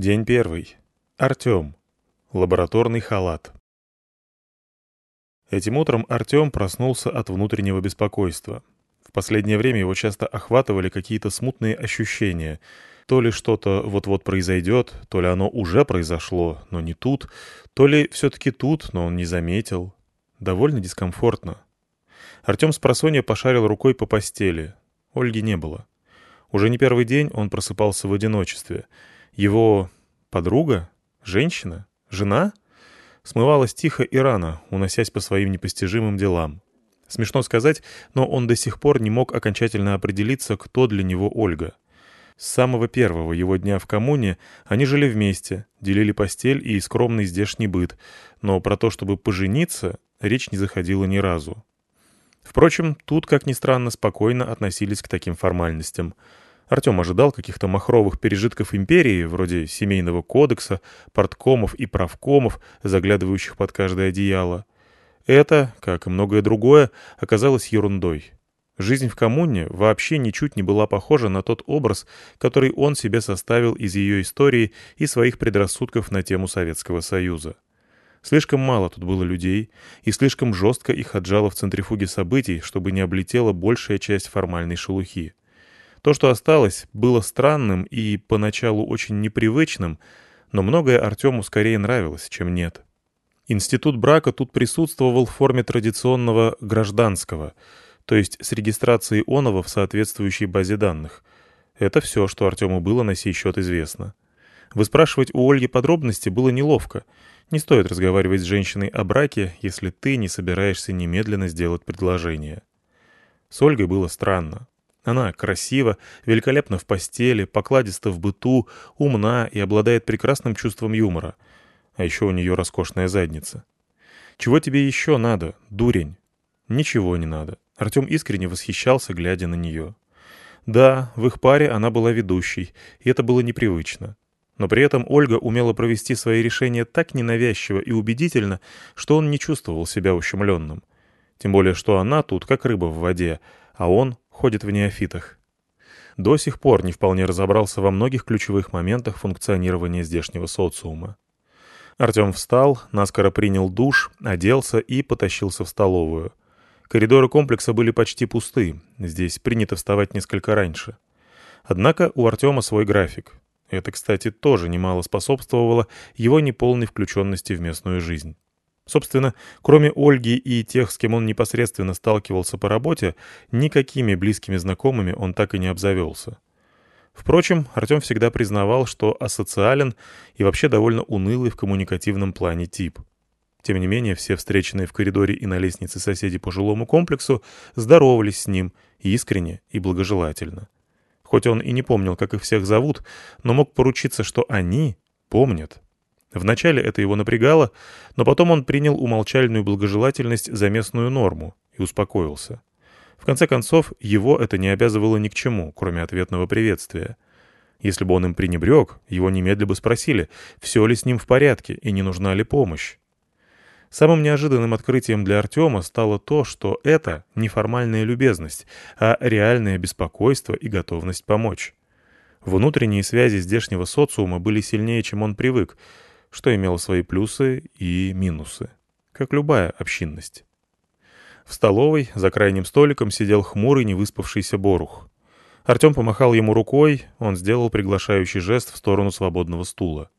День первый. Артем. Лабораторный халат. Этим утром Артем проснулся от внутреннего беспокойства. В последнее время его часто охватывали какие-то смутные ощущения. То ли что-то вот-вот произойдет, то ли оно уже произошло, но не тут, то ли все-таки тут, но он не заметил. Довольно дискомфортно. Артем с просонья пошарил рукой по постели. Ольги не было. Уже не первый день он просыпался в одиночестве — его подруга? Женщина? Жена? Смывалась тихо и рано, уносясь по своим непостижимым делам. Смешно сказать, но он до сих пор не мог окончательно определиться, кто для него Ольга. С самого первого его дня в коммуне они жили вместе, делили постель и скромный здешний быт, но про то, чтобы пожениться, речь не заходила ни разу. Впрочем, тут, как ни странно, спокойно относились к таким формальностям — Артем ожидал каких-то махровых пережитков империи, вроде семейного кодекса, порткомов и правкомов, заглядывающих под каждое одеяло. Это, как и многое другое, оказалось ерундой. Жизнь в коммуне вообще ничуть не была похожа на тот образ, который он себе составил из ее истории и своих предрассудков на тему Советского Союза. Слишком мало тут было людей, и слишком жестко их отжало в центрифуге событий, чтобы не облетела большая часть формальной шелухи. То, что осталось, было странным и поначалу очень непривычным, но многое Артему скорее нравилось, чем нет. Институт брака тут присутствовал в форме традиционного гражданского, то есть с регистрацией онова в соответствующей базе данных. Это все, что Артему было на сей счет известно. Выспрашивать у Ольги подробности было неловко. Не стоит разговаривать с женщиной о браке, если ты не собираешься немедленно сделать предложение. С Ольгой было странно. Она красива, великолепна в постели, покладиста в быту, умна и обладает прекрасным чувством юмора. А еще у нее роскошная задница. Чего тебе еще надо, дурень? Ничего не надо. Артем искренне восхищался, глядя на нее. Да, в их паре она была ведущей, и это было непривычно. Но при этом Ольга умела провести свои решения так ненавязчиво и убедительно, что он не чувствовал себя ущемленным. Тем более, что она тут как рыба в воде, а он ходит в неофитах. До сих пор не вполне разобрался во многих ключевых моментах функционирования здешнего социума. Артем встал, наскоро принял душ, оделся и потащился в столовую. Коридоры комплекса были почти пусты, здесь принято вставать несколько раньше. Однако у Артема свой график. Это, кстати, тоже немало способствовало его неполной включенности в местную жизнь. Собственно, кроме Ольги и тех, с кем он непосредственно сталкивался по работе, никакими близкими знакомыми он так и не обзавелся. Впрочем, Артем всегда признавал, что асоциален и вообще довольно унылый в коммуникативном плане тип. Тем не менее, все встреченные в коридоре и на лестнице соседи по жилому комплексу здоровались с ним искренне и благожелательно. Хоть он и не помнил, как их всех зовут, но мог поручиться, что они помнят. Вначале это его напрягало, но потом он принял умолчальную благожелательность за местную норму и успокоился. В конце концов, его это не обязывало ни к чему, кроме ответного приветствия. Если бы он им пренебрег, его немедленно бы спросили, все ли с ним в порядке и не нужна ли помощь. Самым неожиданным открытием для Артема стало то, что это не формальная любезность, а реальное беспокойство и готовность помочь. Внутренние связи здешнего социума были сильнее, чем он привык, что имело свои плюсы и минусы, как любая общинность. В столовой за крайним столиком сидел хмурый невыспавшийся Борух. Артем помахал ему рукой, он сделал приглашающий жест в сторону свободного стула.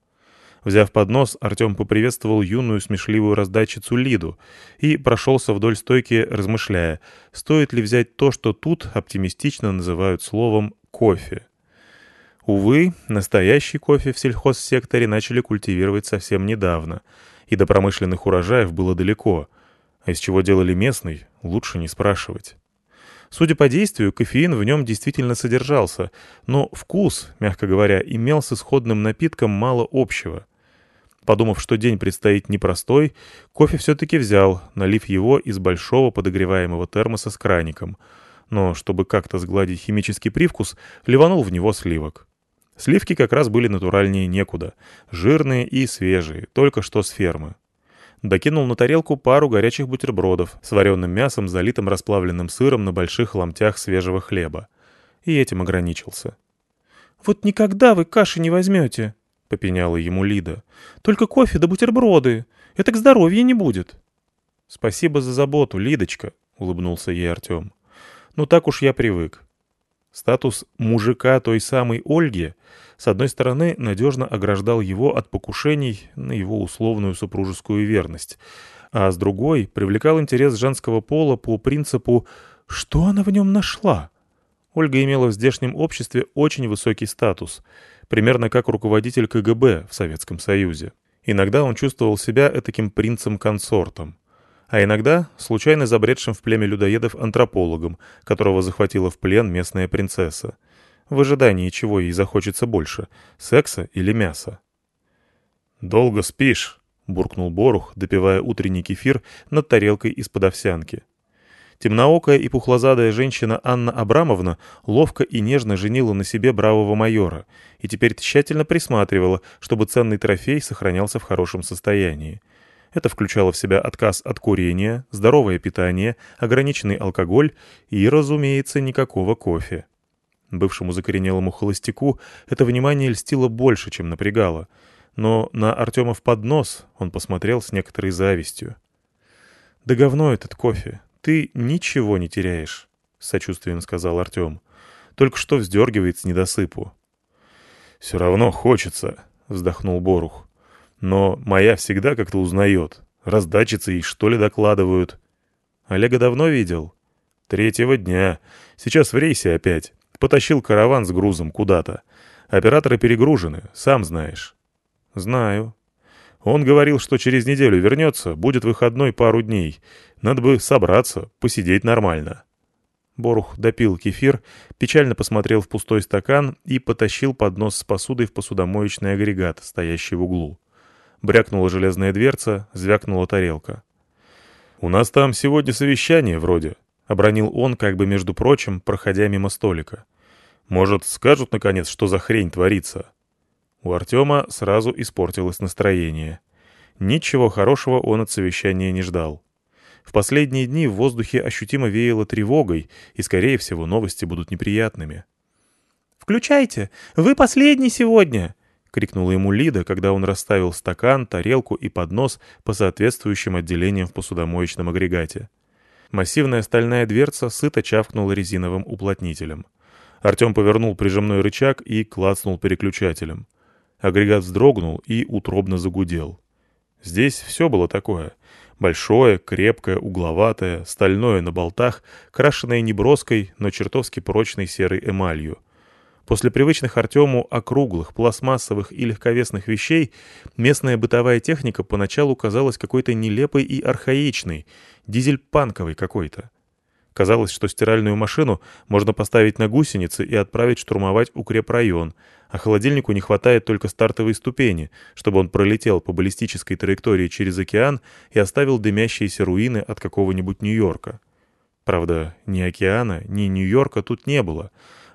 Взяв поднос, Артем поприветствовал юную смешливую раздатчицу Лиду и прошелся вдоль стойки, размышляя, стоит ли взять то, что тут оптимистично называют словом «кофе». Увы, настоящий кофе в сельхозсекторе начали культивировать совсем недавно, и до промышленных урожаев было далеко. А из чего делали местный, лучше не спрашивать. Судя по действию, кофеин в нем действительно содержался, но вкус, мягко говоря, имел с исходным напитком мало общего. Подумав, что день предстоит непростой, кофе все-таки взял, налив его из большого подогреваемого термоса с краником. Но, чтобы как-то сгладить химический привкус, ливанул в него сливок. Сливки как раз были натуральнее некуда. Жирные и свежие, только что с фермы. Докинул на тарелку пару горячих бутербродов с вареным мясом, залитым расплавленным сыром на больших ломтях свежего хлеба. И этим ограничился. «Вот никогда вы каши не возьмете!» попеняла ему Лида. «Только кофе да бутерброды. Это к здоровью не будет». «Спасибо за заботу, Лидочка», — улыбнулся ей Артем. «Ну так уж я привык». Статус мужика той самой Ольги, с одной стороны, надежно ограждал его от покушений на его условную супружескую верность, а с другой привлекал интерес женского пола по принципу «что она в нем нашла?». Ольга имела в здешнем обществе очень высокий статус, примерно как руководитель КГБ в Советском Союзе. Иногда он чувствовал себя этаким принцем-консортом. А иногда случайно забредшим в племя людоедов антропологом, которого захватила в плен местная принцесса. В ожидании чего ей захочется больше — секса или мяса. «Долго спишь?» — буркнул Борух, допивая утренний кефир над тарелкой из-под овсянки. Темноокая и пухлозадая женщина Анна Абрамовна ловко и нежно женила на себе бравого майора и теперь тщательно присматривала, чтобы ценный трофей сохранялся в хорошем состоянии. Это включало в себя отказ от курения, здоровое питание, ограниченный алкоголь и, разумеется, никакого кофе. Бывшему закоренелому холостяку это внимание льстило больше, чем напрягало. Но на Артемов поднос он посмотрел с некоторой завистью. «Да говно этот кофе ты ничего не теряешь», — сочувственно сказал Артем. «Только что вздергивает с недосыпу». «Все равно хочется», — вздохнул Борух. «Но моя всегда как-то узнает. Раздачицы ей что ли докладывают». «Олега давно видел?» «Третьего дня. Сейчас в рейсе опять. Потащил караван с грузом куда-то. Операторы перегружены, сам знаешь». «Знаю», он говорил, что через неделю вернется, будет выходной пару дней. Надо бы собраться, посидеть нормально. Борух допил кефир, печально посмотрел в пустой стакан и потащил поднос с посудой в посудомоечный агрегат, стоящий в углу. Брякнула железная дверца, звякнула тарелка. «У нас там сегодня совещание вроде», — обронил он, как бы между прочим, проходя мимо столика. «Может, скажут, наконец, что за хрень творится?» У Артема сразу испортилось настроение. Ничего хорошего он от совещания не ждал. В последние дни в воздухе ощутимо веяло тревогой, и, скорее всего, новости будут неприятными. «Включайте! Вы последний сегодня!» — крикнула ему Лида, когда он расставил стакан, тарелку и поднос по соответствующим отделениям в посудомоечном агрегате. Массивная стальная дверца сыто чавкнула резиновым уплотнителем. Артем повернул прижимной рычаг и клацнул переключателем. Агрегат вздрогнул и утробно загудел. Здесь все было такое. Большое, крепкое, угловатое, стальное на болтах, крашенное неброской, но чертовски прочной серой эмалью. После привычных Артему округлых, пластмассовых и легковесных вещей местная бытовая техника поначалу казалась какой-то нелепой и архаичной, дизель-панковой какой-то. Казалось, что стиральную машину можно поставить на гусеницы и отправить штурмовать укрепрайон, а холодильнику не хватает только стартовой ступени, чтобы он пролетел по баллистической траектории через океан и оставил дымящиеся руины от какого-нибудь Нью-Йорка. Правда, ни океана, ни Нью-Йорка тут не было,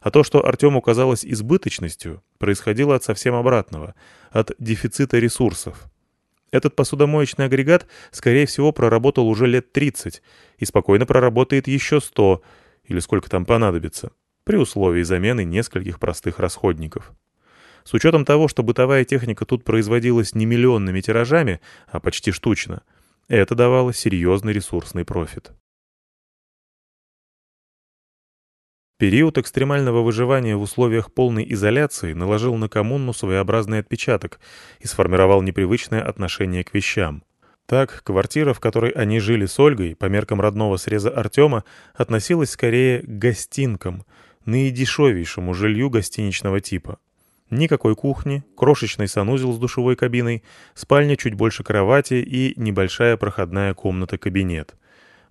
а то, что Артему казалось избыточностью, происходило от совсем обратного, от дефицита ресурсов. Этот посудомоечный агрегат, скорее всего, проработал уже лет 30 и спокойно проработает еще 100, или сколько там понадобится, при условии замены нескольких простых расходников. С учетом того, что бытовая техника тут производилась не миллионными тиражами, а почти штучно, это давало серьезный ресурсный профит. Период экстремального выживания в условиях полной изоляции наложил на коммуну своеобразный отпечаток и сформировал непривычное отношение к вещам. Так, квартира, в которой они жили с Ольгой, по меркам родного среза Артема, относилась скорее к гостинкам, наидешевейшему жилью гостиничного типа. Никакой кухни, крошечный санузел с душевой кабиной, спальня чуть больше кровати и небольшая проходная комната-кабинет —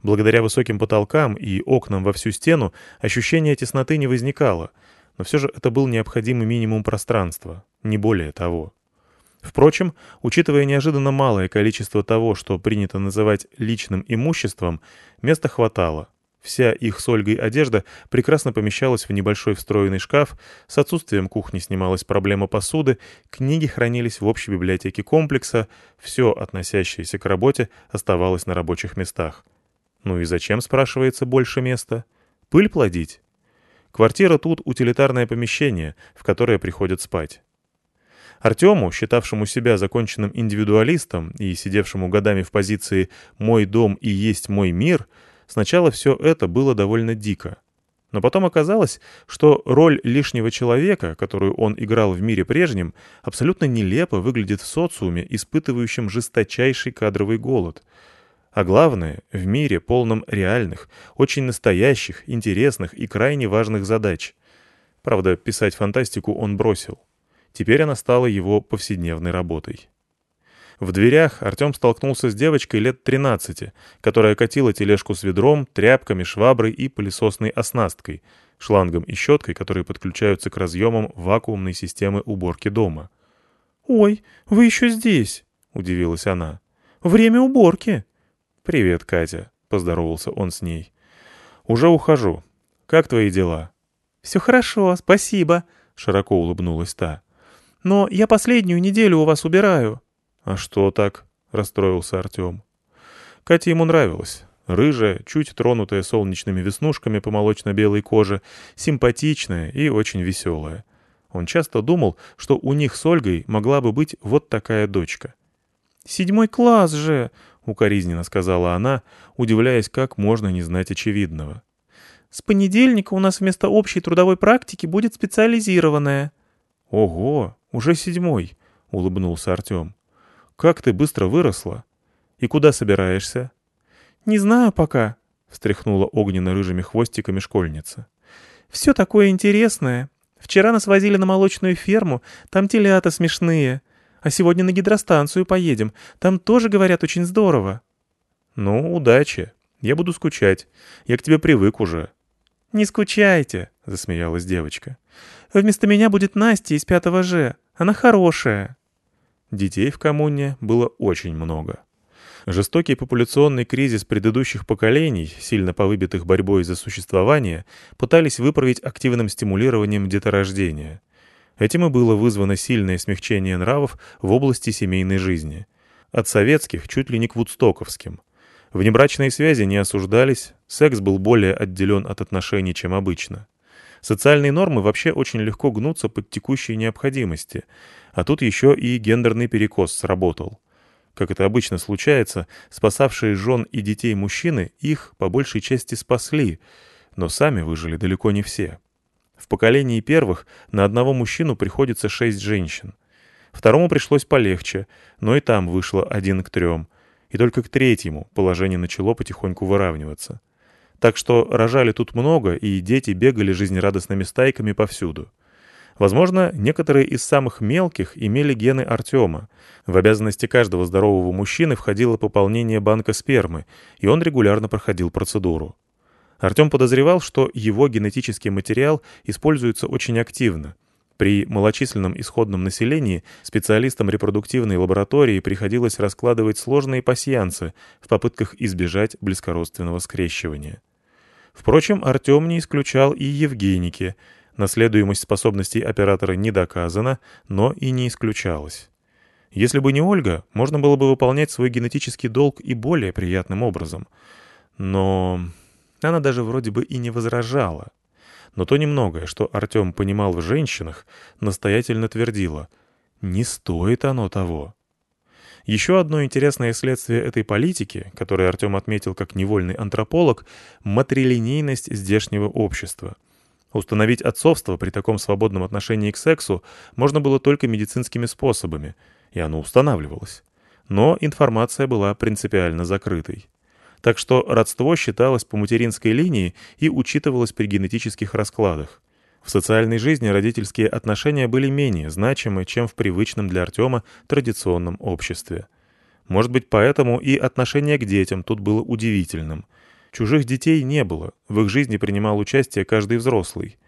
Благодаря высоким потолкам и окнам во всю стену ощущения тесноты не возникало, но все же это был необходимый минимум пространства, не более того. Впрочем, учитывая неожиданно малое количество того, что принято называть личным имуществом, места хватало. Вся их с Ольгой одежда прекрасно помещалась в небольшой встроенный шкаф, с отсутствием кухни снималась проблема посуды, книги хранились в общей библиотеке комплекса, все, относящееся к работе, оставалось на рабочих местах. Ну и зачем, спрашивается, больше места? Пыль плодить? Квартира тут утилитарное помещение, в которое приходят спать. Артему, считавшему себя законченным индивидуалистом и сидевшему годами в позиции «мой дом и есть мой мир», сначала все это было довольно дико. Но потом оказалось, что роль лишнего человека, которую он играл в мире прежнем, абсолютно нелепо выглядит в социуме, испытывающем жесточайший кадровый голод. А главное, в мире, полном реальных, очень настоящих, интересных и крайне важных задач. Правда, писать фантастику он бросил. Теперь она стала его повседневной работой. В дверях Артем столкнулся с девочкой лет 13, которая катила тележку с ведром, тряпками, шваброй и пылесосной оснасткой, шлангом и щеткой, которые подключаются к разъемам вакуумной системы уборки дома. «Ой, вы еще здесь!» — удивилась она. «Время уборки!» «Привет, Катя!» — поздоровался он с ней. «Уже ухожу. Как твои дела?» «Все хорошо, спасибо!» — широко улыбнулась та. Но я последнюю неделю у вас убираю». «А что так?» — расстроился Артем. Кате ему нравилось. Рыжая, чуть тронутая солнечными веснушками по молочно-белой коже, симпатичная и очень веселая. Он часто думал, что у них с Ольгой могла бы быть вот такая дочка. «Седьмой класс же!» — укоризненно сказала она, удивляясь, как можно не знать очевидного. «С понедельника у нас вместо общей трудовой практики будет специализированная». «Ого! «Уже седьмой», — улыбнулся Артем. «Как ты быстро выросла? И куда собираешься?» «Не знаю пока», — встряхнула огненно-рыжими хвостиками школьница. «Все такое интересное. Вчера нас возили на молочную ферму, там телята смешные. А сегодня на гидростанцию поедем, там тоже, говорят, очень здорово». «Ну, удачи. Я буду скучать. Я к тебе привык уже». «Не скучайте», — засмеялась девочка. «Вместо меня будет Настя из пятого Ж. Она хорошая». Детей в коммуне было очень много. Жестокий популяционный кризис предыдущих поколений, сильно повыбитых борьбой за существование, пытались выправить активным стимулированием деторождения. Этим и было вызвано сильное смягчение нравов в области семейной жизни. От советских чуть ли не к вудстоковским. Внебрачные связи не осуждались, секс был более отделен от отношений, чем обычно. Социальные нормы вообще очень легко гнутся под текущие необходимости, а тут еще и гендерный перекос сработал. Как это обычно случается, спасавшие жен и детей мужчины их, по большей части, спасли, но сами выжили далеко не все. В поколении первых на одного мужчину приходится шесть женщин. Второму пришлось полегче, но и там вышло один к трем. И только к третьему положение начало потихоньку выравниваться. Так что рожали тут много, и дети бегали жизнерадостными стайками повсюду. Возможно, некоторые из самых мелких имели гены Артема. В обязанности каждого здорового мужчины входило пополнение банка спермы, и он регулярно проходил процедуру. Артем подозревал, что его генетический материал используется очень активно. При малочисленном исходном населении специалистам репродуктивной лаборатории приходилось раскладывать сложные пасьянцы в попытках избежать близкородственного скрещивания. Впрочем, Артем не исключал и Евгеники. Наследуемость способностей оператора не доказана, но и не исключалась. Если бы не Ольга, можно было бы выполнять свой генетический долг и более приятным образом. Но она даже вроде бы и не возражала. Но то немногое, что Артем понимал в женщинах, настоятельно твердило «не стоит оно того». Еще одно интересное следствие этой политики, которое Артем отметил как невольный антрополог, — матрилинейность здешнего общества. Установить отцовство при таком свободном отношении к сексу можно было только медицинскими способами, и оно устанавливалось. Но информация была принципиально закрытой. Так что родство считалось по материнской линии и учитывалось при генетических раскладах. В социальной жизни родительские отношения были менее значимы, чем в привычном для Артема традиционном обществе. Может быть, поэтому и отношение к детям тут было удивительным. Чужих детей не было, в их жизни принимал участие каждый взрослый.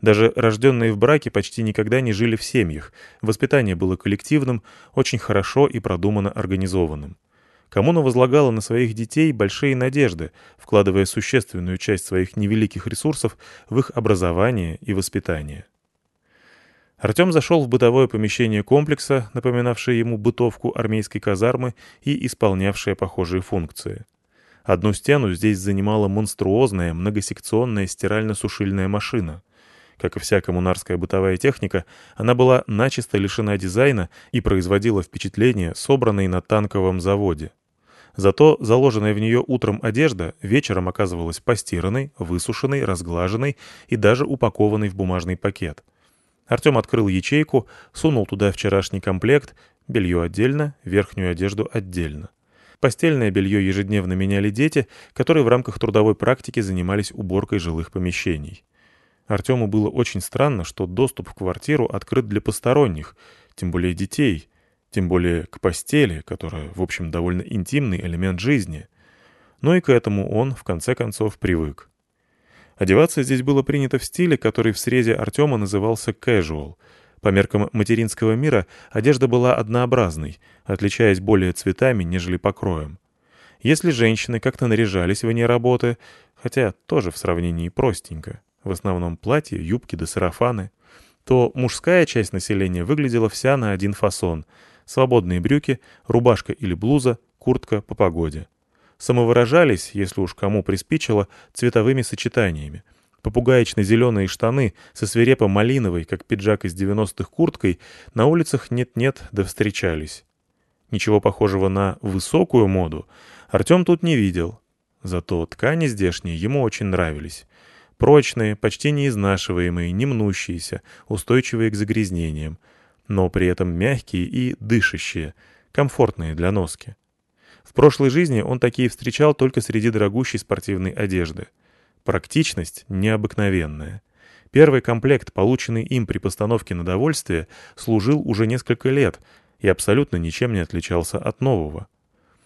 Даже рожденные в браке почти никогда не жили в семьях, воспитание было коллективным, очень хорошо и продуманно организованным. Коммуна возлагала на своих детей большие надежды, вкладывая существенную часть своих невеликих ресурсов в их образование и воспитание. Артем зашел в бытовое помещение комплекса, напоминавшее ему бытовку армейской казармы и исполнявшее похожие функции. Одну стену здесь занимала монструозная многосекционная стирально-сушильная машина. Как и вся коммунарская бытовая техника, она была начисто лишена дизайна и производила впечатление, собранной на танковом заводе. Зато заложенная в нее утром одежда вечером оказывалась постиранной, высушенной, разглаженной и даже упакованной в бумажный пакет. Артем открыл ячейку, сунул туда вчерашний комплект, белье отдельно, верхнюю одежду отдельно. Постельное белье ежедневно меняли дети, которые в рамках трудовой практики занимались уборкой жилых помещений. Артему было очень странно, что доступ в квартиру открыт для посторонних, тем более детей, тем более к постели, которая, в общем, довольно интимный элемент жизни. Но и к этому он, в конце концов, привык. Одеваться здесь было принято в стиле, который в среде Артема назывался casual. По меркам материнского мира одежда была однообразной, отличаясь более цветами, нежели покроем. Если женщины как-то наряжались вне работы, хотя тоже в сравнении простенько, в основном платья, юбки да сарафаны, то мужская часть населения выглядела вся на один фасон — свободные брюки, рубашка или блуза, куртка по погоде. Самовыражались, если уж кому приспичило, цветовыми сочетаниями. Попугаечно-зеленые штаны со свирепо-малиновой, как пиджак из 90-х курткой, на улицах нет-нет да встречались. Ничего похожего на высокую моду Артем тут не видел. Зато ткани здешние ему очень нравились. Прочные, почти неизнашиваемые, не мнущиеся, устойчивые к загрязнениям, но при этом мягкие и дышащие, комфортные для носки. В прошлой жизни он такие встречал только среди дорогущей спортивной одежды. Практичность необыкновенная. Первый комплект, полученный им при постановке на довольствие, служил уже несколько лет и абсолютно ничем не отличался от нового.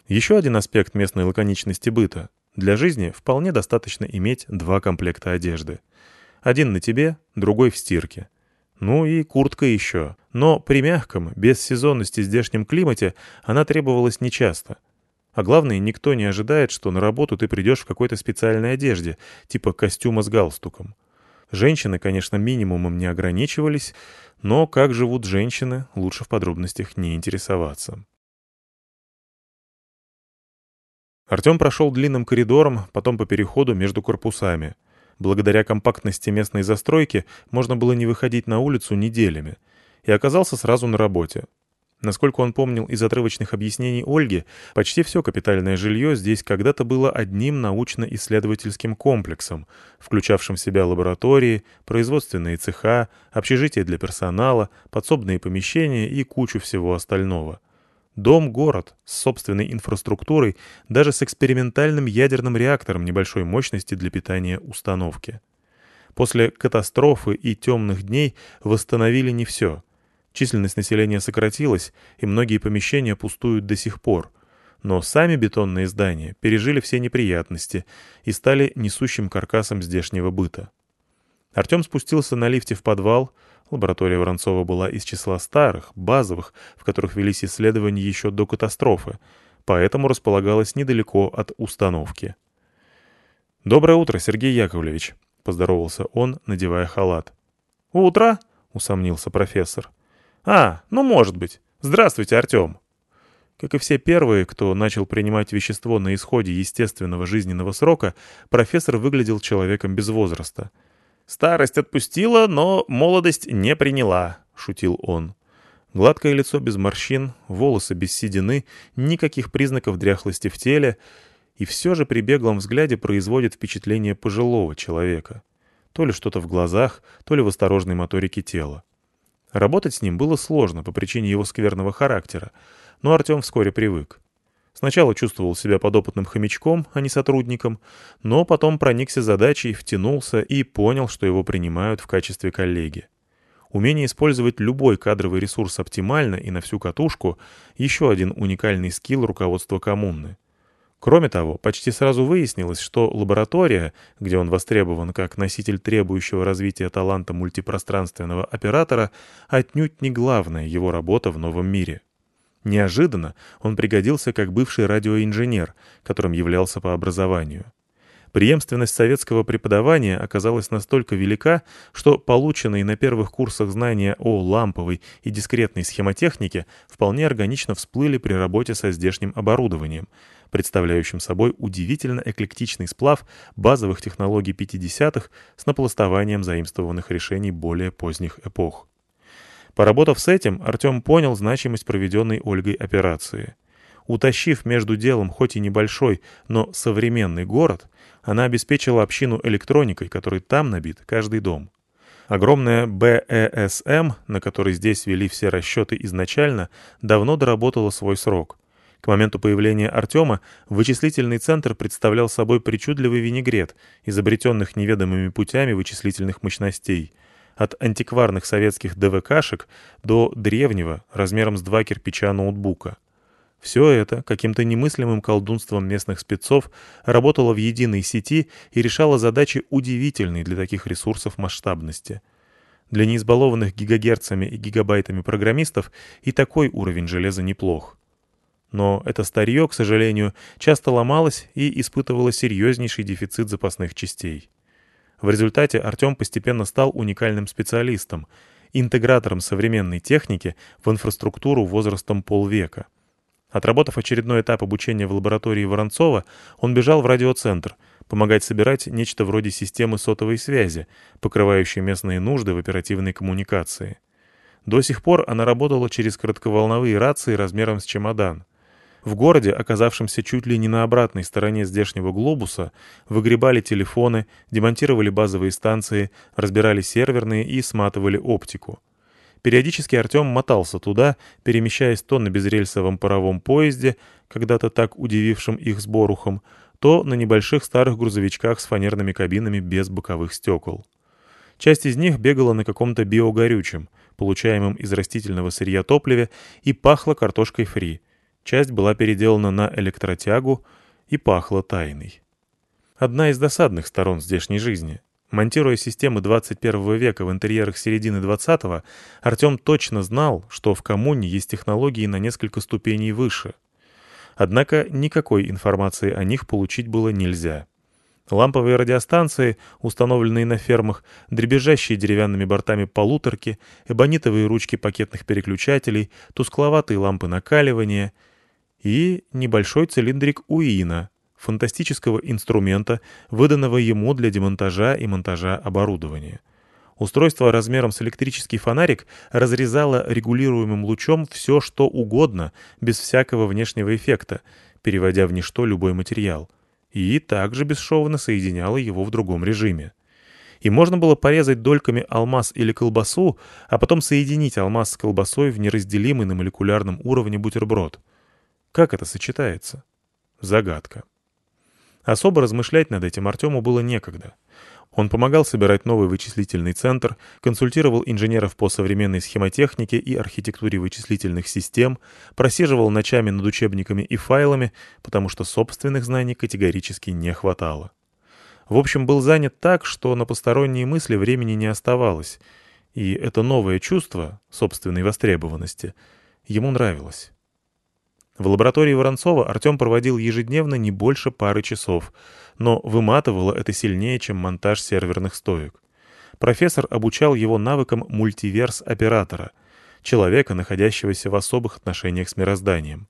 Еще один аспект местной лаконичности быта. Для жизни вполне достаточно иметь два комплекта одежды. Один на тебе, другой в стирке. Ну и куртка еще. Но при мягком, без сезонности здешнем климате она требовалась нечасто. А главное, никто не ожидает, что на работу ты придешь в какой-то специальной одежде, типа костюма с галстуком. Женщины, конечно, минимумом не ограничивались, но как живут женщины, лучше в подробностях не интересоваться. Артем прошел длинным коридором, потом по переходу между корпусами — Благодаря компактности местной застройки можно было не выходить на улицу неделями. И оказался сразу на работе. Насколько он помнил из отрывочных объяснений Ольги, почти все капитальное жилье здесь когда-то было одним научно-исследовательским комплексом, включавшим в себя лаборатории, производственные цеха, общежития для персонала, подсобные помещения и кучу всего остального. Дом-город с собственной инфраструктурой, даже с экспериментальным ядерным реактором небольшой мощности для питания установки. После катастрофы и темных дней восстановили не все. Численность населения сократилась, и многие помещения пустуют до сих пор. Но сами бетонные здания пережили все неприятности и стали несущим каркасом здешнего быта. Артем спустился на лифте в подвал, Лаборатория Воронцова была из числа старых, базовых, в которых велись исследования еще до катастрофы, поэтому располагалась недалеко от установки. «Доброе утро, Сергей Яковлевич», — поздоровался он, надевая халат. «Утро?» — усомнился профессор. «А, ну, может быть. Здравствуйте, Артем». Как и все первые, кто начал принимать вещество на исходе естественного жизненного срока, профессор выглядел человеком без возраста — «Старость отпустила, но молодость не приняла», — шутил он. Гладкое лицо без морщин, волосы без седины, никаких признаков дряхлости в теле, и все же при беглом взгляде производит впечатление пожилого человека. То ли что-то в глазах, то ли в осторожной моторике тела. Работать с ним было сложно по причине его скверного характера, но Артем вскоре привык. Сначала чувствовал себя подопытным хомячком, а не сотрудником, но потом проникся задачей, втянулся и понял, что его принимают в качестве коллеги. Умение использовать любой кадровый ресурс оптимально и на всю катушку — еще один уникальный скилл руководства коммуны. Кроме того, почти сразу выяснилось, что лаборатория, где он востребован как носитель требующего развития таланта мультипространственного оператора, отнюдь не главная его работа в новом мире — Неожиданно он пригодился как бывший радиоинженер, которым являлся по образованию. Преемственность советского преподавания оказалась настолько велика, что полученные на первых курсах знания о ламповой и дискретной схемотехнике вполне органично всплыли при работе со здешним оборудованием, представляющим собой удивительно эклектичный сплав базовых технологий 50-х с напластованием заимствованных решений более поздних эпох. Поработав с этим, Артем понял значимость проведенной Ольгой операции. Утащив между делом хоть и небольшой, но современный город, она обеспечила общину электроникой, которой там набит каждый дом. Огромная БЭСМ, на которой здесь вели все расчеты изначально, давно доработала свой срок. К моменту появления Артема вычислительный центр представлял собой причудливый винегрет, изобретенных неведомыми путями вычислительных мощностей. От антикварных советских ДВКшек до древнего, размером с два кирпича ноутбука. Все это каким-то немыслимым колдунством местных спецов работало в единой сети и решало задачи удивительной для таких ресурсов масштабности. Для неизбалованных гигагерцами и гигабайтами программистов и такой уровень железа неплох. Но это старье, к сожалению, часто ломалось и испытывало серьезнейший дефицит запасных частей. В результате Артем постепенно стал уникальным специалистом, интегратором современной техники в инфраструктуру возрастом полвека – Отработав очередной этап обучения в лаборатории Воронцова, он бежал в радиоцентр, помогать собирать нечто вроде системы сотовой связи, покрывающей местные нужды в оперативной коммуникации. До сих пор она работала через коротковолновые рации размером с чемодан. В городе, оказавшемся чуть ли не на обратной стороне здешнего глобуса, выгребали телефоны, демонтировали базовые станции, разбирали серверные и сматывали оптику. Периодически Артем мотался туда, перемещаясь то на безрельсовом паровом поезде, когда-то так удивившем их сборухом, то на небольших старых грузовичках с фанерными кабинами без боковых стекол. Часть из них бегала на каком-то биогорючем, получаемом из растительного сырья топливе, и пахла картошкой фри. Часть была переделана на электротягу и пахла тайной. Одна из досадных сторон здешней жизни — Монтируя системы 21 века в интерьерах середины 20-го, Артем точно знал, что в коммуне есть технологии на несколько ступеней выше. Однако никакой информации о них получить было нельзя. Ламповые радиостанции, установленные на фермах, дребезжащие деревянными бортами полуторки, эбонитовые ручки пакетных переключателей, тускловатые лампы накаливания и небольшой цилиндрик Уина — фантастического инструмента, выданного ему для демонтажа и монтажа оборудования. Устройство размером с электрический фонарик разрезало регулируемым лучом все, что угодно, без всякого внешнего эффекта, переводя в ничто любой материал, и также бесшовно соединяло его в другом режиме. И можно было порезать дольками алмаз или колбасу, а потом соединить алмаз с колбасой в неразделимый на молекулярном уровне бутерброд. Как это сочетается? Загадка. Особо размышлять над этим Артему было некогда. Он помогал собирать новый вычислительный центр, консультировал инженеров по современной схемотехнике и архитектуре вычислительных систем, просиживал ночами над учебниками и файлами, потому что собственных знаний категорически не хватало. В общем, был занят так, что на посторонние мысли времени не оставалось, и это новое чувство собственной востребованности ему нравилось. В лаборатории Воронцова Артем проводил ежедневно не больше пары часов, но выматывало это сильнее, чем монтаж серверных стоек. Профессор обучал его навыкам мультиверс-оператора, человека, находящегося в особых отношениях с мирозданием.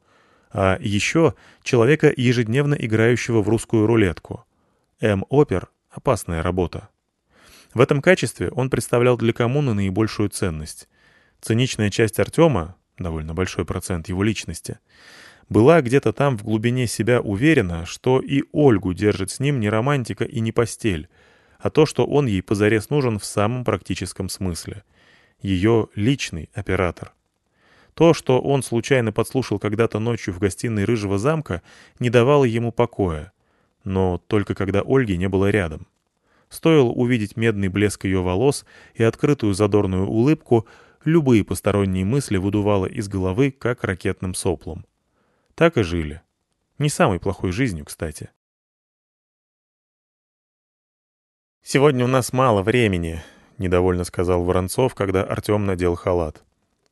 А еще человека, ежедневно играющего в русскую рулетку. М-опер — опасная работа. В этом качестве он представлял для коммуны наибольшую ценность. Циничная часть Артема, довольно большой процент его личности, была где-то там в глубине себя уверена, что и Ольгу держит с ним не романтика и не постель, а то, что он ей позарез нужен в самом практическом смысле. Ее личный оператор. То, что он случайно подслушал когда-то ночью в гостиной Рыжего замка, не давало ему покоя. Но только когда Ольги не было рядом. Стоило увидеть медный блеск ее волос и открытую задорную улыбку — любые посторонние мысли выдувало из головы, как ракетным соплом. Так и жили. Не самой плохой жизнью, кстати. «Сегодня у нас мало времени», — недовольно сказал Воронцов, когда Артем надел халат.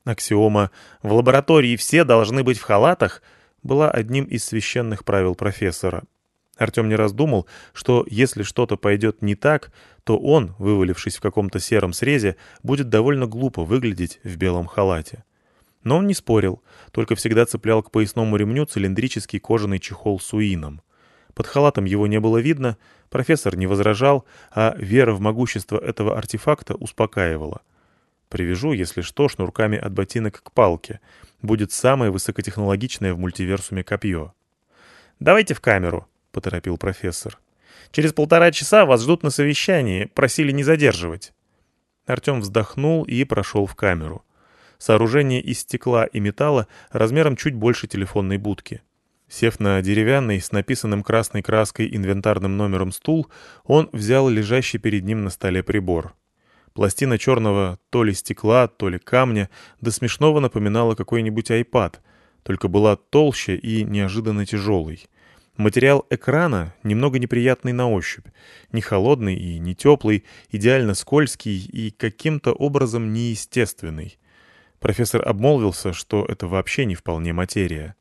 Аксиома «в лаборатории все должны быть в халатах» была одним из священных правил профессора. Артем не раз думал, что если что-то пойдет не так, то он, вывалившись в каком-то сером срезе, будет довольно глупо выглядеть в белом халате. Но он не спорил, только всегда цеплял к поясному ремню цилиндрический кожаный чехол с уином. Под халатом его не было видно, профессор не возражал, а вера в могущество этого артефакта успокаивала. Привяжу, если что, шнурками от ботинок к палке. Будет самое высокотехнологичное в мультиверсуме копье. «Давайте в камеру», — поторопил профессор. «Через полтора часа вас ждут на совещании, просили не задерживать». Артем вздохнул и прошел в камеру. Сооружение из стекла и металла размером чуть больше телефонной будки. Сев на деревянный с написанным красной краской инвентарным номером стул, он взял лежащий перед ним на столе прибор. Пластина черного то ли стекла, то ли камня до смешного напоминала какой-нибудь iPad, только была толще и неожиданно тяжелой. Материал экрана немного неприятный на ощупь, не холодный и не теплый, идеально скользкий и каким-то образом неестественный. Профессор обмолвился, что это вообще не вполне материя.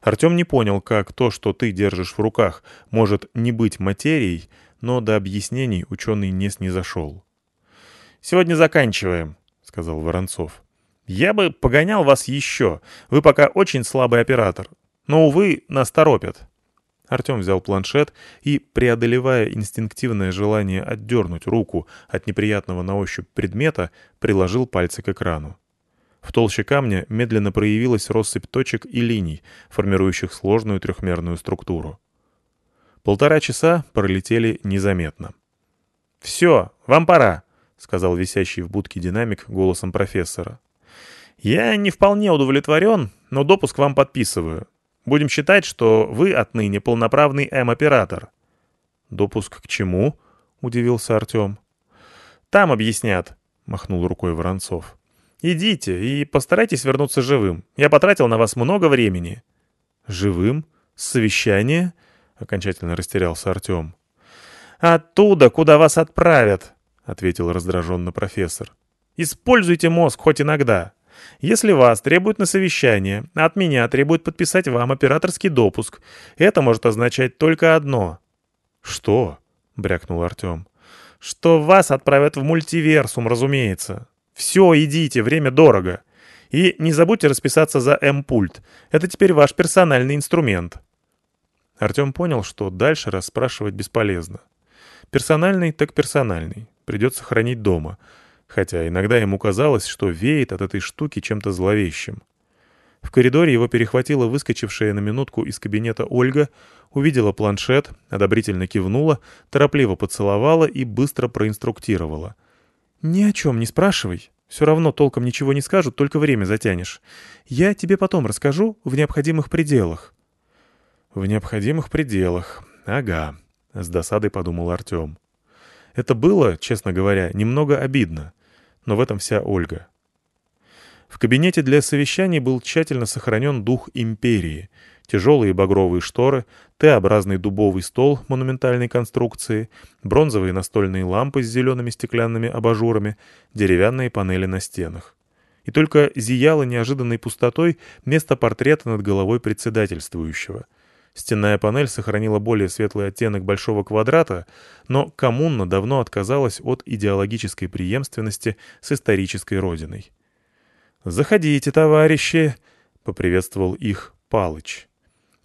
Артем не понял, как то, что ты держишь в руках, может не быть материей, но до объяснений ученый не снизошел. «Сегодня заканчиваем», — сказал Воронцов. «Я бы погонял вас еще. Вы пока очень слабый оператор. Но, увы, нас торопят». Артем взял планшет и, преодолевая инстинктивное желание отдернуть руку от неприятного на ощупь предмета, приложил пальцы к экрану. В толще камня медленно проявилась россыпь точек и линий, формирующих сложную трехмерную структуру. Полтора часа пролетели незаметно. «Все, вам пора», — сказал висящий в будке динамик голосом профессора. «Я не вполне удовлетворен, но допуск вам подписываю. Будем считать, что вы отныне полноправный М-оператор». «Допуск к чему?» — удивился Артем. «Там объяснят», — махнул рукой Воронцов. «Идите и постарайтесь вернуться живым. Я потратил на вас много времени». «Живым? Совещание?» — окончательно растерялся Артем. «Оттуда, куда вас отправят», — ответил раздраженно профессор. «Используйте мозг хоть иногда. Если вас требуют на совещание, от меня требуют подписать вам операторский допуск, это может означать только одно». «Что?» — брякнул Артем. «Что вас отправят в мультиверсум, разумеется. Все, идите, время дорого. И не забудьте расписаться за М-пульт. Это теперь ваш персональный инструмент». Артем понял, что дальше расспрашивать бесполезно. Персональный так персональный. Придется хранить дома. Хотя иногда ему казалось, что веет от этой штуки чем-то зловещим. В коридоре его перехватила выскочившая на минутку из кабинета Ольга, увидела планшет, одобрительно кивнула, торопливо поцеловала и быстро проинструктировала — «Ни о чем не спрашивай. Все равно толком ничего не скажут, только время затянешь. Я тебе потом расскажу в необходимых пределах». «В необходимых пределах. Ага», — с досадой подумал Артем. Это было, честно говоря, немного обидно. Но в этом вся Ольга. В кабинете для совещаний был тщательно сохранен дух империи — тяжелые багровые шторы, Т-образный дубовый стол монументальной конструкции, бронзовые настольные лампы с зелеными стеклянными абажурами, деревянные панели на стенах. И только зияло неожиданной пустотой место портрета над головой председательствующего. Стенная панель сохранила более светлый оттенок большого квадрата, но коммуна давно отказалась от идеологической преемственности с исторической родиной. «Заходите, товарищи!» — поприветствовал их Палыч.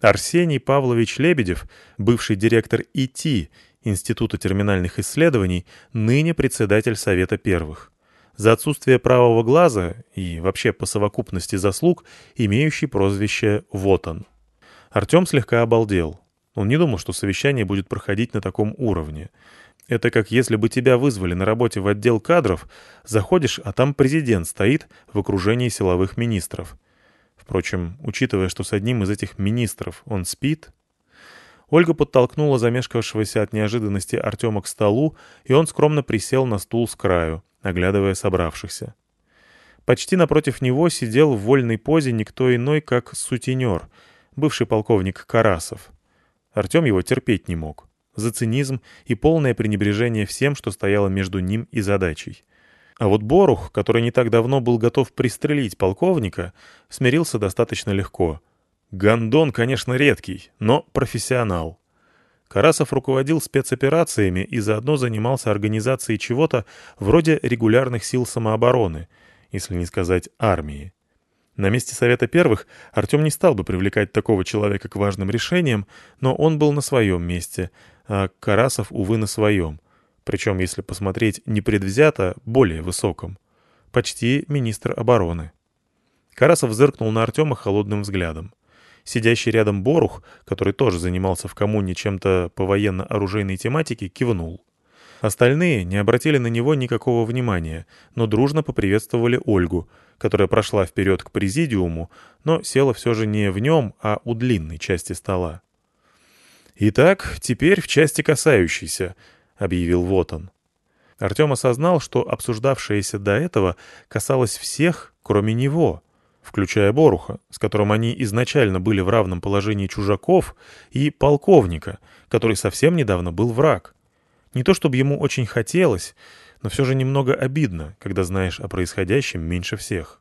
Арсений Павлович Лебедев, бывший директор ИТ, Института терминальных исследований, ныне председатель Совета Первых. За отсутствие правого глаза и вообще по совокупности заслуг, имеющий прозвище «Вот он». Артем слегка обалдел. Он не думал, что совещание будет проходить на таком уровне. Это как если бы тебя вызвали на работе в отдел кадров, заходишь, а там президент стоит в окружении силовых министров. Впрочем, учитывая, что с одним из этих министров он спит... Ольга подтолкнула замешкавшегося от неожиданности Артема к столу, и он скромно присел на стул с краю, оглядывая собравшихся. Почти напротив него сидел в вольной позе никто иной, как сутенер, бывший полковник Карасов. Артем его терпеть не мог. За цинизм и полное пренебрежение всем, что стояло между ним и задачей. А вот Борух, который не так давно был готов пристрелить полковника, смирился достаточно легко. Гондон, конечно, редкий, но профессионал. Карасов руководил спецоперациями и заодно занимался организацией чего-то вроде регулярных сил самообороны, если не сказать армии. На месте Совета Первых Артем не стал бы привлекать такого человека к важным решениям, но он был на своем месте, а Карасов, увы, на своем. Причем, если посмотреть непредвзято, более высоком. Почти министр обороны. Карасов зыркнул на Артема холодным взглядом. Сидящий рядом Борух, который тоже занимался в коммуне чем-то по военно-оружейной тематике, кивнул. Остальные не обратили на него никакого внимания, но дружно поприветствовали Ольгу, которая прошла вперед к президиуму, но села все же не в нем, а у длинной части стола. «Итак, теперь в части касающейся», — объявил Вотон. Артем осознал, что обсуждавшееся до этого касалось всех, кроме него, включая Боруха, с которым они изначально были в равном положении чужаков, и полковника, который совсем недавно был враг. Не то чтобы ему очень хотелось, но все же немного обидно, когда знаешь о происходящем меньше всех.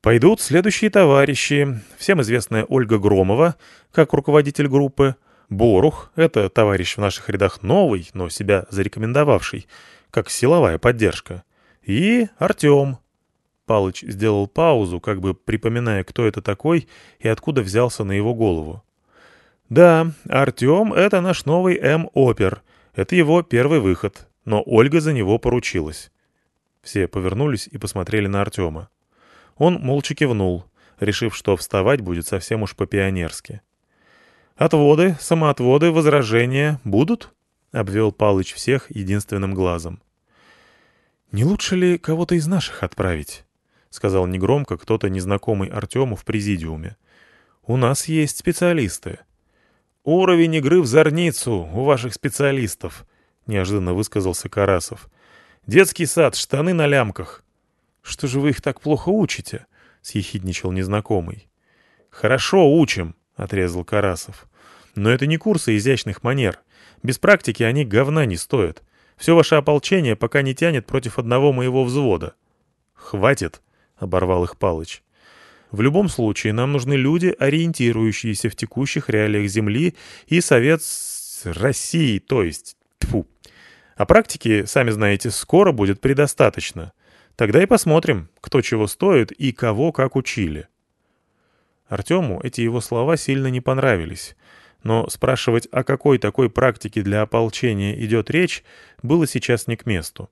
Пойдут следующие товарищи. Всем известная Ольга Громова, как руководитель группы, Борух — это товарищ в наших рядах новый, но себя зарекомендовавший, как силовая поддержка. И Артем. Палыч сделал паузу, как бы припоминая, кто это такой и откуда взялся на его голову. «Да, Артем — это наш новый М-опер. Это его первый выход, но Ольга за него поручилась». Все повернулись и посмотрели на Артема. Он молча кивнул, решив, что вставать будет совсем уж по-пионерски. «Отводы, самоотводы, возражения будут?» — обвел Палыч всех единственным глазом. «Не лучше ли кого-то из наших отправить?» — сказал негромко кто-то незнакомый Артему в президиуме. «У нас есть специалисты». «Уровень игры в зорницу у ваших специалистов», — неожиданно высказался Карасов. «Детский сад, штаны на лямках». «Что же вы их так плохо учите?» — съехидничал незнакомый. «Хорошо учим», — отрезал Карасов. «Но это не курсы изящных манер. Без практики они говна не стоят. Все ваше ополчение пока не тянет против одного моего взвода». «Хватит», — оборвал их Палыч. «В любом случае нам нужны люди, ориентирующиеся в текущих реалиях Земли и Совет с России, то есть... Тьфу. А практики, сами знаете, скоро будет предостаточно. Тогда и посмотрим, кто чего стоит и кого как учили». Артему эти его слова сильно не понравились, но спрашивать, о какой такой практике для ополчения идет речь, было сейчас не к месту.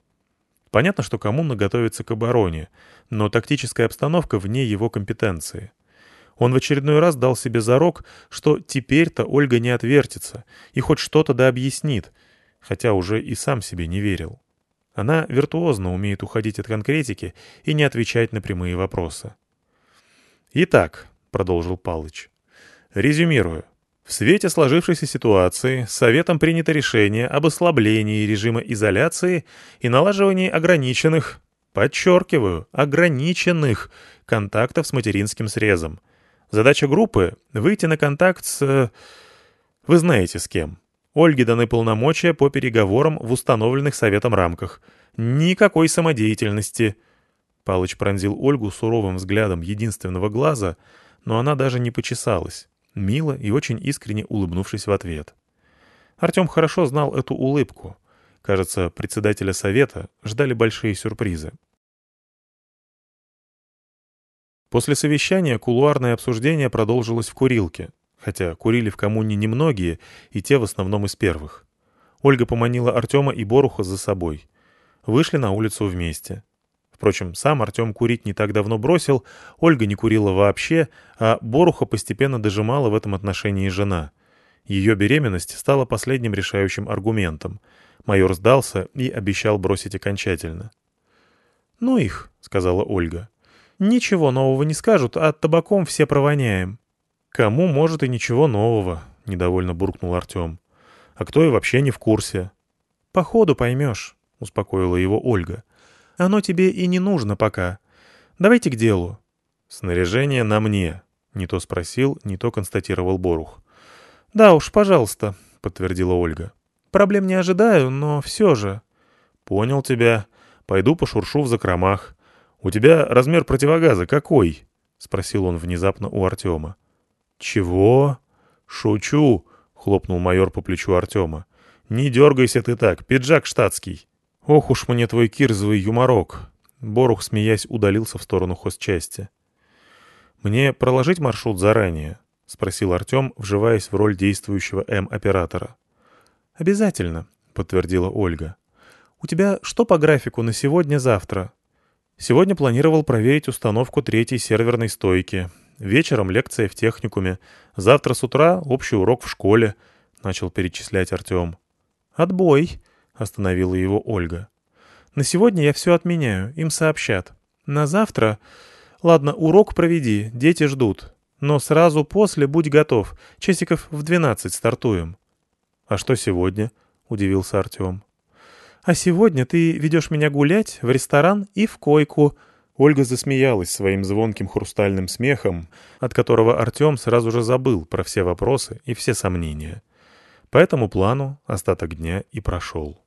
Понятно, что коммуна готовится к обороне, но тактическая обстановка вне его компетенции. Он в очередной раз дал себе зарок, что теперь-то Ольга не отвертится и хоть что-то да объяснит, хотя уже и сам себе не верил. Она виртуозно умеет уходить от конкретики и не отвечать на прямые вопросы. Итак, продолжил Палыч. Резюмирую. В свете сложившейся ситуации Советом принято решение об ослаблении режима изоляции и налаживании ограниченных, подчеркиваю, ограниченных контактов с материнским срезом. Задача группы — выйти на контакт с... Вы знаете с кем. Ольге даны полномочия по переговорам в установленных Советом рамках. Никакой самодеятельности. Палыч пронзил Ольгу суровым взглядом единственного глаза — но она даже не почесалась, мило и очень искренне улыбнувшись в ответ. Артем хорошо знал эту улыбку. Кажется, председателя совета ждали большие сюрпризы. После совещания кулуарное обсуждение продолжилось в курилке, хотя курили в коммуне немногие, и те в основном из первых. Ольга поманила Артема и Боруха за собой. Вышли на улицу вместе. Впрочем, сам Артем курить не так давно бросил, Ольга не курила вообще, а Боруха постепенно дожимала в этом отношении жена. Ее беременность стала последним решающим аргументом. Майор сдался и обещал бросить окончательно. «Ну их», — сказала Ольга. «Ничего нового не скажут, а табаком все провоняем». «Кому, может, и ничего нового», — недовольно буркнул Артем. «А кто и вообще не в курсе». «По ходу поймешь», — успокоила его Ольга. Оно тебе и не нужно пока. Давайте к делу». «Снаряжение на мне», — не то спросил, не то констатировал Борух. «Да уж, пожалуйста», — подтвердила Ольга. «Проблем не ожидаю, но все же». «Понял тебя. Пойду пошуршу в закромах. У тебя размер противогаза какой?» — спросил он внезапно у Артема. «Чего?» «Шучу», — хлопнул майор по плечу Артема. «Не дергайся ты так, пиджак штатский». «Ох уж мне твой кирзовый юморок!» Борух, смеясь, удалился в сторону хозчасти. «Мне проложить маршрут заранее?» — спросил Артем, вживаясь в роль действующего М-оператора. «Обязательно», — подтвердила Ольга. «У тебя что по графику на сегодня-завтра?» «Сегодня планировал проверить установку третьей серверной стойки. Вечером лекция в техникуме. Завтра с утра общий урок в школе», — начал перечислять Артем. «Отбой», — остановила его Ольга. «На сегодня я все отменяю, им сообщат. На завтра... Ладно, урок проведи, дети ждут. Но сразу после будь готов, часиков в двенадцать стартуем». «А что сегодня?» — удивился Артем. «А сегодня ты ведешь меня гулять в ресторан и в койку». Ольга засмеялась своим звонким хрустальным смехом, от которого Артем сразу же забыл про все вопросы и все сомнения. По этому плану остаток дня и прошел.